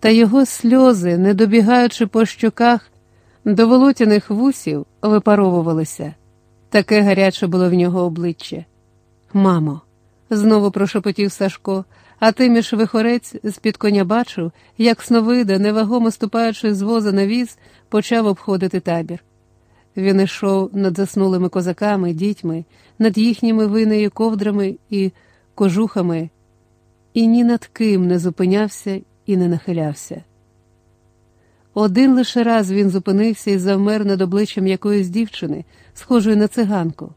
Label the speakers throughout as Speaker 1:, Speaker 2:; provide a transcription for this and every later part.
Speaker 1: та його сльози, не добігаючи по щоках до волотяних вусів, випаровувалися. Таке гаряче було в нього обличчя. Мамо, знову прошепотів Сашко, а тиміш вихорець з-під коня бачив, як сновида, невагомо ступаючи з воза на віз, почав обходити табір. Він йшов над заснулими козаками, дітьми, над їхніми винею ковдрами і кожухами, і ні над ким не зупинявся і не нахилявся. Один лише раз він зупинився і завмер над обличчям якоїсь дівчини, схожої на циганку.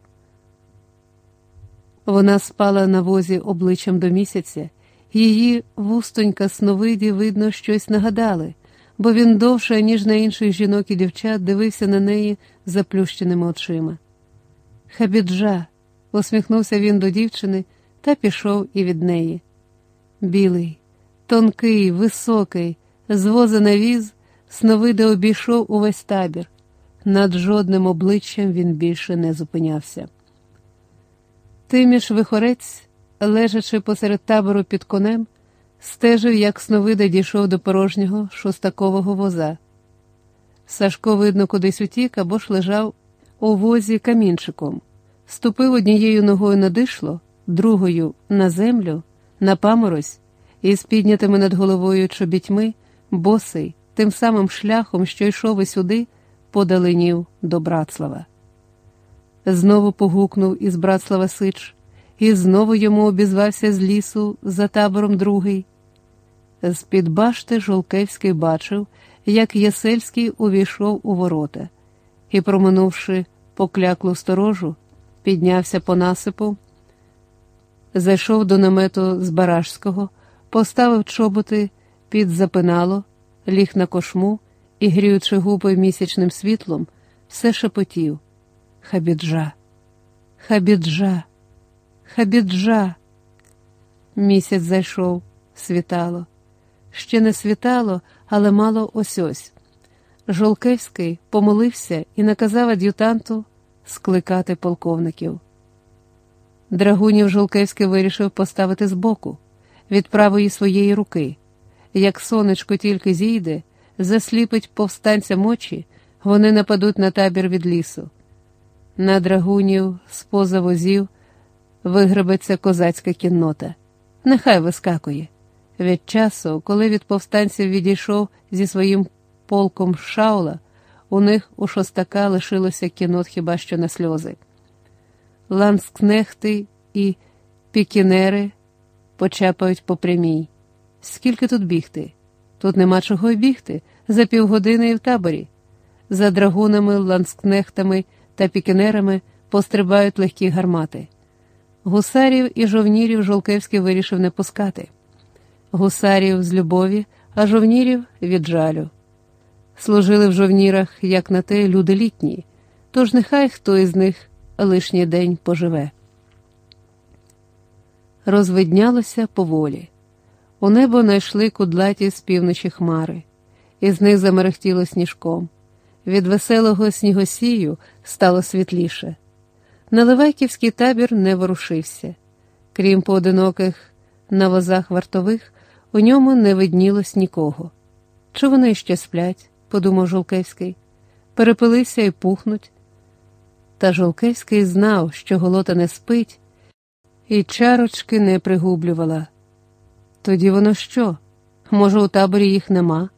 Speaker 1: Вона спала на возі обличчям до місяця, її вустонька сновиді, видно, щось нагадали, бо він довше, ніж на інших жінок і дівчат, дивився на неї заплющеними очима. Хабіджа, усміхнувся він до дівчини та пішов і від неї. Білий, тонкий, високий, з на віз, сновиде обійшов увесь табір. Над жодним обличчям він більше не зупинявся. Тиміш вихорець, лежачи посеред табору під конем, стежив, як сновида дійшов до порожнього шостакового воза. Сашко, видно, кудись утік або ж лежав у возі камінчиком, ступив однією ногою на дишло, другою на землю, на паморозь і з піднятими над головою чобітьми, босий, тим самим шляхом, що йшов і сюди, подаленів до Братслава. Знову погукнув із Братслава Сич, і знову йому обізвався з лісу за табором другий. З під башти Жолкевський бачив, як Ясельський увійшов у ворота і, проминувши покляклу сторожу, піднявся по насипу, зайшов до намету з Барашського, поставив чоботи під запинало, ліг на кошму і, гріючи губи місячним світлом, все шепотів. Хабіджа, хабіджа, хабіджа. Місяць зайшов, світало. Ще не світало, але мало ось ось. Жолкевський помолився і наказав ад'ютанту скликати полковників. Драгунів Жолкевський вирішив поставити збоку, від правої своєї руки. Як сонечко тільки зійде, засліпить повстанцям очі, вони нападуть на табір від лісу. На драгунів з поза возів вигребеться козацька кіннота. Нехай вискакує. Від часу, коли від повстанців відійшов зі своїм полком Шаула, у них у шостака лишилося кінот хіба що на сльози. Ланскнехти і пікінери почапають по прямій. Скільки тут бігти? Тут нема чого й бігти, за півгодини і в таборі. За драгунами, ланскнехтами та пікінерами пострибають легкі гармати. Гусарів і жовнірів Жолкевський вирішив не пускати. Гусарів з любові, а жовнірів від жалю. Служили в жовнірах, як на те, люди літні, тож нехай хто із них лишній день поживе. Розвиднялося поволі. У небо найшли кудлаті з півночі хмари, і з них замерехтіло сніжком. Від веселого снігосію стало світліше. Наливайківський табір не ворушився. Крім поодиноких на возах вартових, у ньому не виднілось нікого. Чи вони ще сплять, подумав Жолкевський, перепилися і пухнуть. Та Жолкевський знав, що голота не спить, і чарочки не пригублювала. Тоді воно що? Може, у таборі їх нема?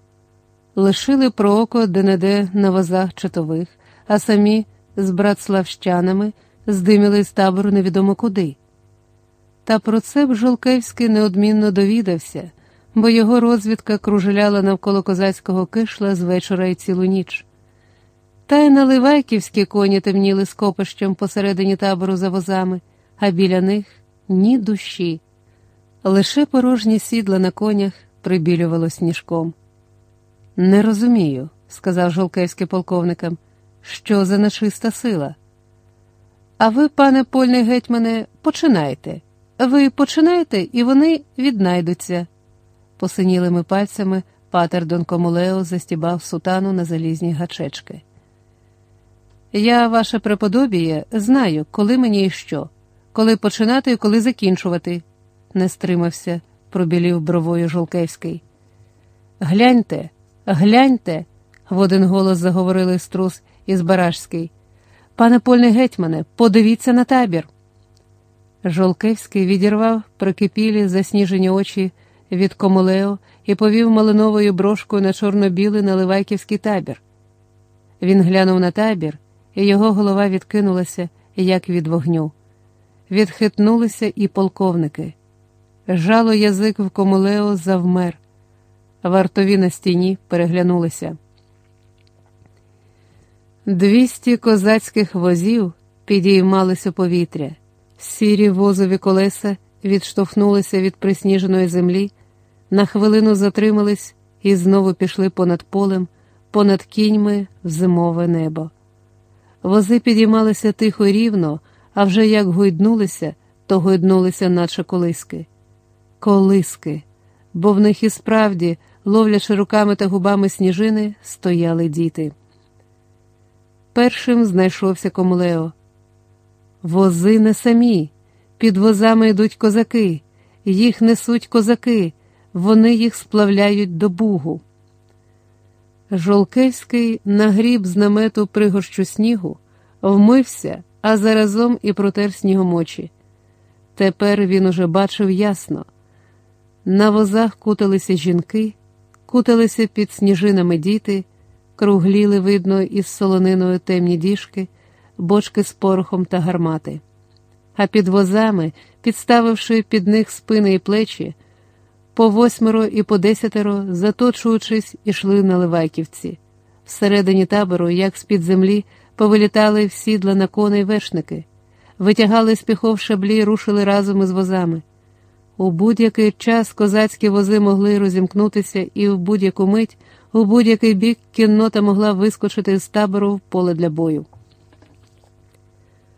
Speaker 1: Лишили про око де-не-де на возах чатових, а самі з братславщанами здиміли з табору невідомо куди. Та про це б Жолкевський неодмінно довідався, бо його розвідка кружеляла навколо козацького кишла з вечора і цілу ніч. Та й наливайківські коні темніли скопищем посередині табору за возами, а біля них ні душі. Лише порожні сідла на конях прибілювало сніжком. Не розумію, сказав Жолкевський полковникам, що за нечиста сила. А ви, пане польний гетьмане, починайте. Ви починаєте, і вони віднайдуться. Посинілими пальцями патер Дон Комулео застібав сутану на залізні гачечки. Я, ваше преподобіє, знаю, коли мені і що, коли починати і коли закінчувати, не стримався, пробілів бровою Жолкевський. Гляньте, гляньте, в один голос заговорили струс із Барашський. Пане польний гетьмане, подивіться на табір. Жолкевський відірвав прикипілі засніжені очі від комулео і повів малиновою брошкою на чорно-білий наливайківський табір. Він глянув на табір, і його голова відкинулася, як від вогню. Відхитнулися і полковники. Жало язик в комулео завмер. Вартові на стіні переглянулися. Двісті козацьких возів підіймалися повітря, сірі возові колеса відштовхнулися від присніженої землі, на хвилину затримались і знову пішли понад полем, понад кіньми в зимове небо. Вози підіймалися тихо рівно, а вже як гойднулися, то гойднулися, наче колиски. Колиски, бо в них і справді, ловлячи руками та губами сніжини, стояли діти. Першим знайшовся Комлео. Вози не самі, під возами йдуть козаки, їх несуть козаки, вони їх сплавляють до Бугу. Жолкевський нагріб з намету пригорщу снігу, вмився, а заразом і протер снігом очі. Тепер він уже бачив ясно. На возах куталися жінки, куталися під сніжинами діти, кругліли, видно, із солониною темні діжки, бочки з порохом та гармати. А під возами, підставивши під них спини і плечі, по восьмеро і по десятеро, заточуючись, ішли на Ливайківці. Всередині табору, як з-під землі, повилітали в сідла на коней вершники, витягали з піхов шаблі, рушили разом із возами. У будь-який час козацькі вози могли розімкнутися, і в будь-яку мить, у будь-який бік кіннота могла вискочити з табору в поле для бою.